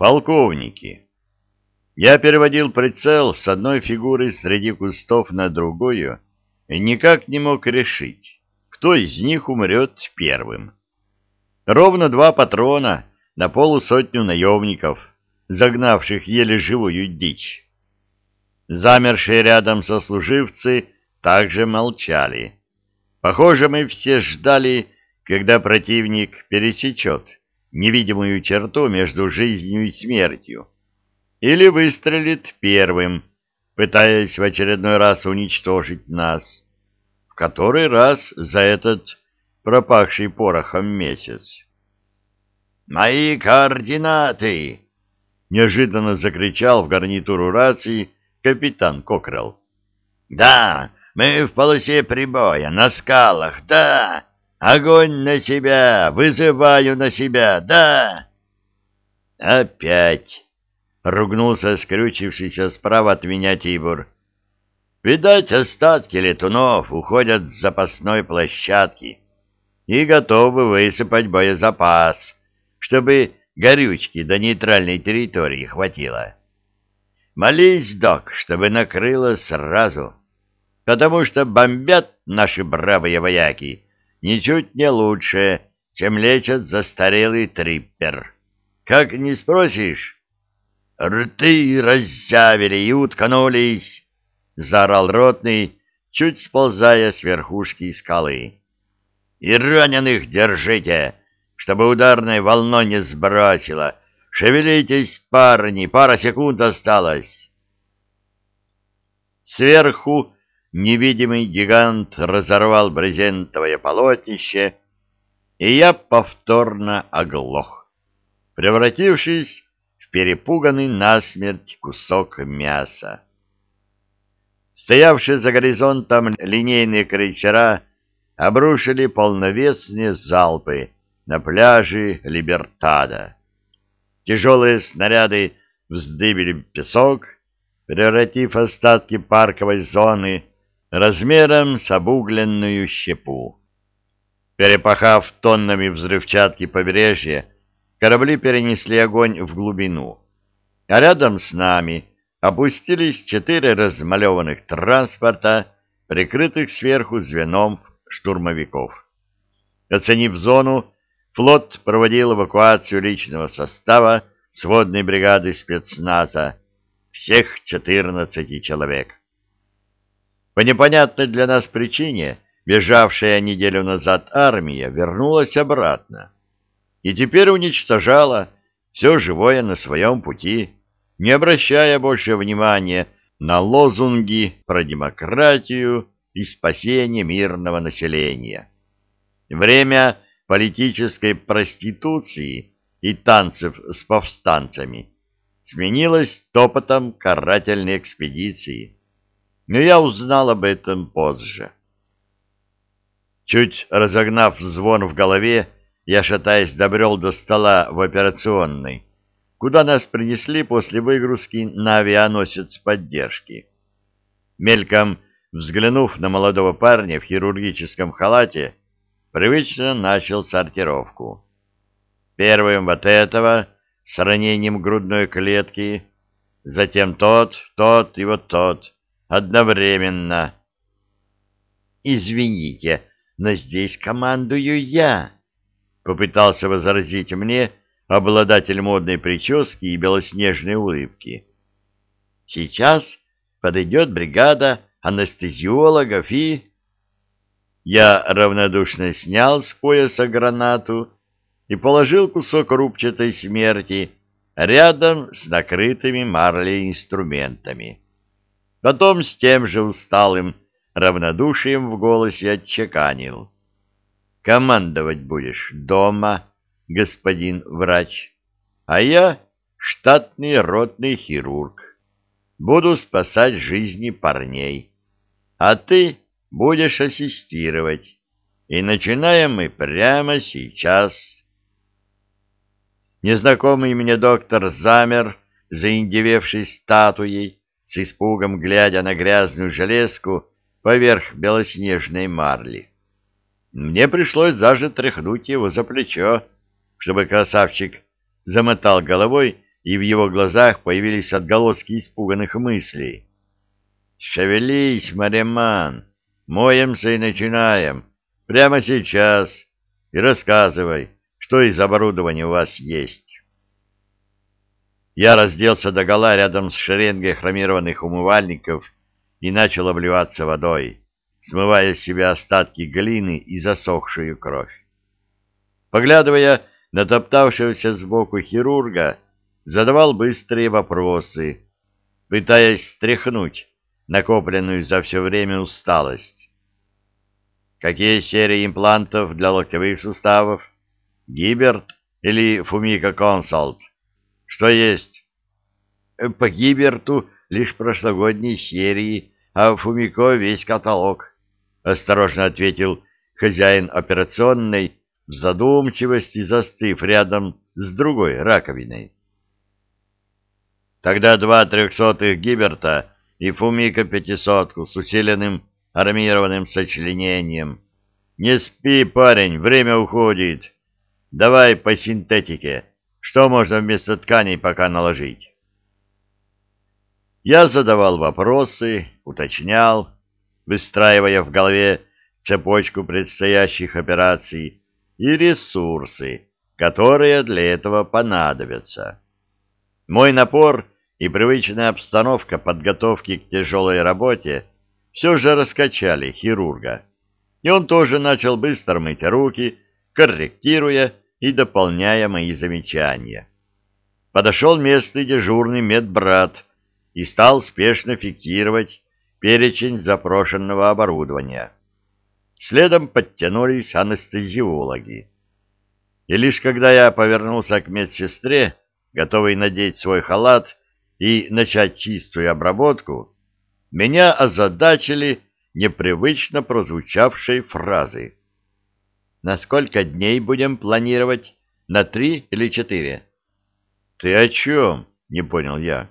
Полковники. Я переводил прицел с одной фигуры среди кустов на другую и никак не мог решить, кто из них умрет первым. Ровно два патрона на полусотню наемников, загнавших еле живую дичь. Замершие рядом сослуживцы также молчали. Похоже, мы все ждали, когда противник пересечет невидимую черту между жизнью и смертью, или выстрелит первым, пытаясь в очередной раз уничтожить нас, в который раз за этот пропахший порохом месяц. «Мои координаты!» — неожиданно закричал в гарнитуру рации капитан Кокрелл. «Да, мы в полосе прибоя, на скалах, да!» Огонь на себя! Вызываю на себя! Да!» «Опять!» — ругнулся скрючившийся справа от меня Тибур. «Видать, остатки летунов уходят с запасной площадки и готовы высыпать боезапас, чтобы горючки до нейтральной территории хватило. Молись, док, чтобы накрыло сразу, потому что бомбят наши бравые вояки» ничуть не лучше, чем лечат застарелый триппер. Как не спросишь? Рты раззявили и уткнулись, — заорал ротный, чуть сползая с верхушки скалы. И раненых держите, чтобы ударной волной не сбросило. Шевелитесь, парни, пара секунд осталось. Сверху невидимый гигант разорвал брезентовое полотнище, и я повторно оглох, превратившись в перепуганный насмерть кусок мяса. Стоявшие за горизонтом линейные крейсера обрушили полновесные залпы на пляже Либертада. Тяжелые снаряды вздыбили песок, превратив остатки парковой зоны размером с обугленную щепу. Перепахав тоннами взрывчатки побережья, корабли перенесли огонь в глубину, а рядом с нами опустились четыре размалеванных транспорта, прикрытых сверху звеном штурмовиков. Оценив зону, флот проводил эвакуацию личного состава сводной бригады спецназа, всех 14 человек. По непонятной для нас причине бежавшая неделю назад армия вернулась обратно и теперь уничтожала все живое на своем пути, не обращая больше внимания на лозунги про демократию и спасение мирного населения. Время политической проституции и танцев с повстанцами сменилось топотом карательной экспедиции но я узнал об этом позже. Чуть разогнав звон в голове, я, шатаясь, добрел до стола в операционной, куда нас принесли после выгрузки на авианосец поддержки. Мельком взглянув на молодого парня в хирургическом халате, привычно начал сортировку. Первым вот этого с ранением грудной клетки, затем тот, тот и вот тот, одновременно. «Извините, но здесь командую я», — попытался возразить мне обладатель модной прически и белоснежной улыбки. «Сейчас подойдет бригада анестезиологов и...» Я равнодушно снял с пояса гранату и положил кусок рубчатой смерти рядом с накрытыми марлей инструментами. Потом с тем же усталым равнодушием в голосе отчеканил. «Командовать будешь дома, господин врач, а я штатный ротный хирург. Буду спасать жизни парней, а ты будешь ассистировать. И начинаем мы прямо сейчас». Незнакомый мне доктор замер, заиндевевший статуей, с испугом глядя на грязную железку поверх белоснежной марли. Мне пришлось даже тряхнуть его за плечо, чтобы красавчик замотал головой и в его глазах появились отголоски испуганных мыслей. «Шевелись, Мареман! Моемся и начинаем! Прямо сейчас! И рассказывай, что из оборудования у вас есть!» Я разделся догола рядом с шеренгой хромированных умывальников и начал обливаться водой, смывая с себя остатки глины и засохшую кровь. Поглядывая на топтавшегося сбоку хирурга, задавал быстрые вопросы, пытаясь стряхнуть накопленную за все время усталость. Какие серии имплантов для локтевых суставов? Гиберт или Фумика Консалт? Что есть? По Гиберту лишь прошлогодней серии, а Фумико весь каталог, — осторожно ответил хозяин операционной, в задумчивости застыв рядом с другой раковиной. Тогда два трехсотых Гиберта и Фумика пятисотку с усиленным армированным сочленением. Не спи, парень, время уходит. Давай по синтетике. Что можно вместо тканей пока наложить? Я задавал вопросы, уточнял, выстраивая в голове цепочку предстоящих операций, и ресурсы, которые для этого понадобятся. Мой напор и привычная обстановка подготовки к тяжелой работе все же раскачали хирурга, и он тоже начал быстро мыть руки, корректируя и дополняя мои замечания. Подошел местный дежурный медбрат и стал спешно фиксировать перечень запрошенного оборудования. Следом подтянулись анестезиологи. И лишь когда я повернулся к медсестре, готовый надеть свой халат и начать чистую обработку, меня озадачили непривычно прозвучавшей фразы. «На сколько дней будем планировать? На три или четыре?» «Ты о чем?» — не понял я.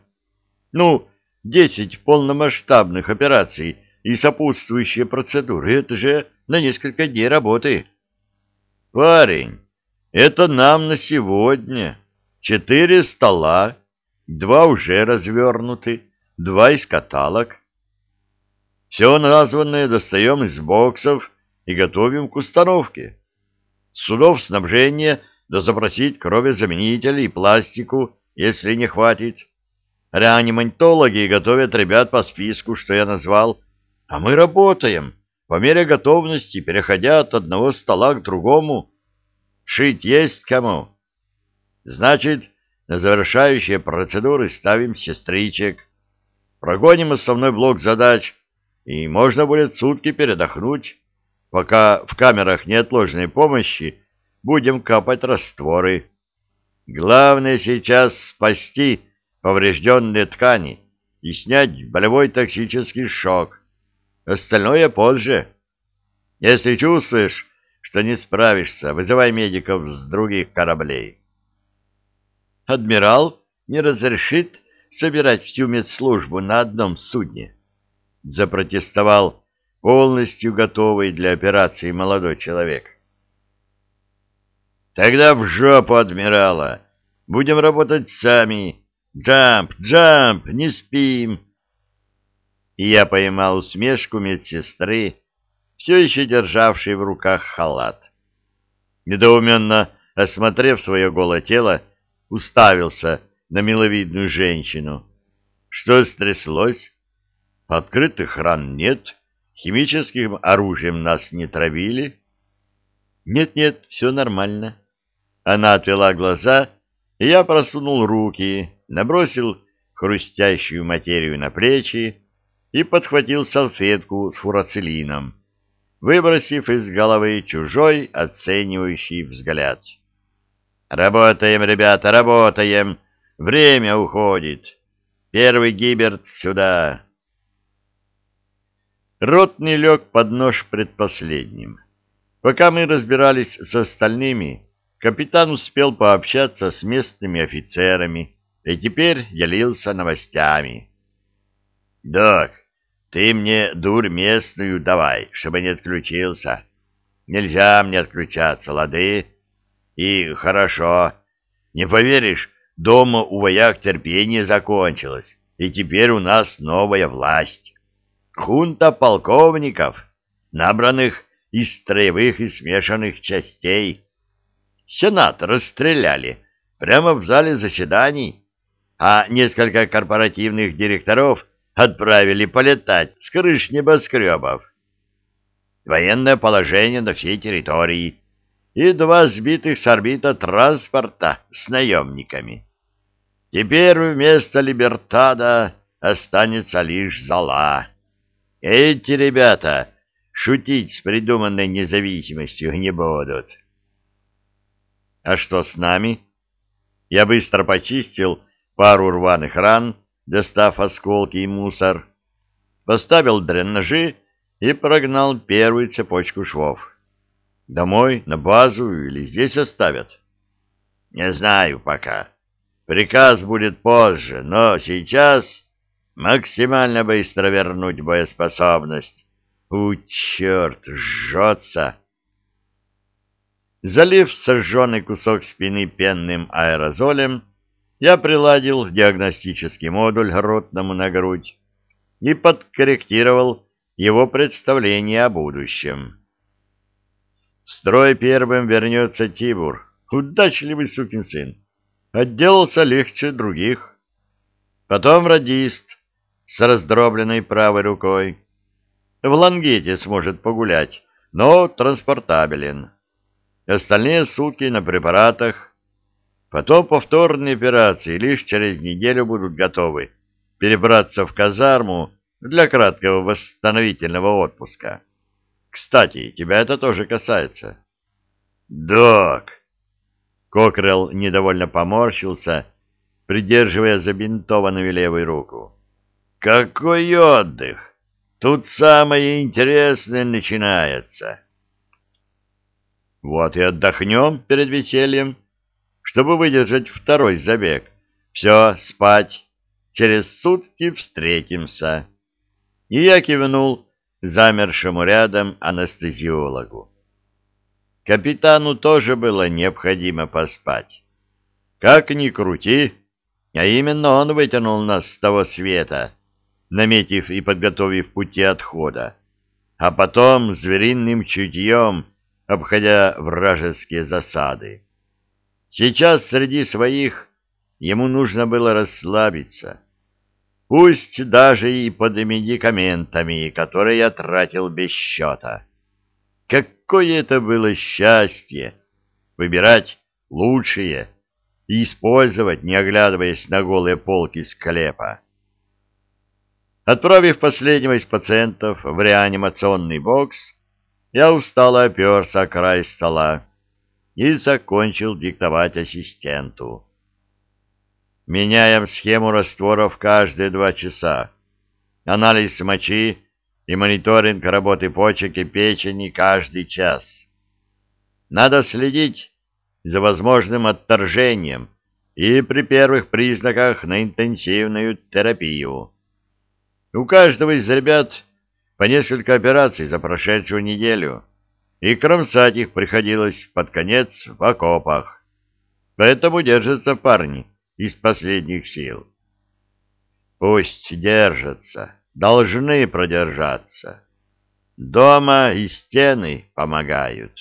«Ну, десять полномасштабных операций и сопутствующие процедуры — это же на несколько дней работы. Парень, это нам на сегодня. Четыре стола, два уже развернуты, два из каталог. Все названное достаем из боксов и готовим к установке. Судов снабжения да запросить кровезаменители и пластику, если не хватит. Реаниматологи готовят ребят по списку, что я назвал, а мы работаем по мере готовности, переходя от одного стола к другому. Шить есть кому. Значит, на завершающие процедуры ставим сестричек. Прогоним основной блок задач, и можно будет сутки передохнуть, пока в камерах неотложной помощи будем капать растворы. Главное сейчас спасти поврежденные ткани и снять болевой токсический шок. Остальное позже. Если чувствуешь, что не справишься, вызывай медиков с других кораблей. Адмирал не разрешит собирать всю медслужбу на одном судне, запротестовал полностью готовый для операции молодой человек. Тогда в жопу адмирала. Будем работать сами. Джамп, джамп, не спим и я поймал усмешку медсестры, все еще державшей в руках халат. Недоуменно осмотрев свое голое тело, уставился на миловидную женщину. Что стряслось? Открытых ран нет, химическим оружием нас не травили. Нет-нет, все нормально. Она отвела глаза, и я просунул руки, набросил хрустящую материю на плечи, и подхватил салфетку с фурацилином, выбросив из головы чужой оценивающий взгляд. «Работаем, ребята, работаем! Время уходит! Первый гиберт сюда!» Ротный лег под нож предпоследним. Пока мы разбирались с остальными, капитан успел пообщаться с местными офицерами и теперь делился новостями. «Док, ты мне дурь местную давай, чтобы не отключился. Нельзя мне отключаться, лады? И хорошо. Не поверишь, дома у вояк терпение закончилось, и теперь у нас новая власть. Хунта полковников, набранных из строевых и смешанных частей. Сенат расстреляли прямо в зале заседаний, а несколько корпоративных директоров отправили полетать с крыш небоскребов. Военное положение на всей территории и два сбитых с орбита транспорта с наемниками. Теперь вместо Либертада останется лишь Зала. Эти ребята шутить с придуманной независимостью не будут. А что с нами? Я быстро почистил пару рваных ран, достав осколки и мусор, поставил дренажи и прогнал первую цепочку швов. Домой, на базу или здесь оставят? Не знаю пока. Приказ будет позже, но сейчас максимально быстро вернуть боеспособность. У, черт, жжется! Залив сожженный кусок спины пенным аэрозолем, я приладил диагностический модуль ротному на грудь и подкорректировал его представление о будущем. В строй первым вернется Тибур, удачливый сукин сын. Отделался легче других. Потом радист с раздробленной правой рукой. В лангете сможет погулять, но транспортабелен. Остальные сутки на препаратах. Потом повторные операции лишь через неделю будут готовы перебраться в казарму для краткого восстановительного отпуска. Кстати, тебя это тоже касается. Док! Кокрелл недовольно поморщился, придерживая забинтованную левую руку. Какой отдых! Тут самое интересное начинается. Вот и отдохнем перед весельем, чтобы выдержать второй забег. Все, спать. Через сутки встретимся. И я кивнул замершему рядом анестезиологу. Капитану тоже было необходимо поспать. Как ни крути, а именно он вытянул нас с того света, наметив и подготовив пути отхода, а потом звериным чутьем, обходя вражеские засады. Сейчас среди своих ему нужно было расслабиться, пусть даже и под медикаментами, которые я тратил без счета. Какое это было счастье выбирать лучшие и использовать, не оглядываясь на голые полки склепа. Отправив последнего из пациентов в реанимационный бокс, я устало оперся о край стола и закончил диктовать ассистенту. Меняем схему растворов каждые два часа. Анализ мочи и мониторинг работы почек и печени каждый час. Надо следить за возможным отторжением и при первых признаках на интенсивную терапию. У каждого из ребят по несколько операций за прошедшую неделю, и кромсать их приходилось под конец в окопах. Поэтому держатся парни из последних сил. Пусть держатся, должны продержаться. Дома и стены помогают.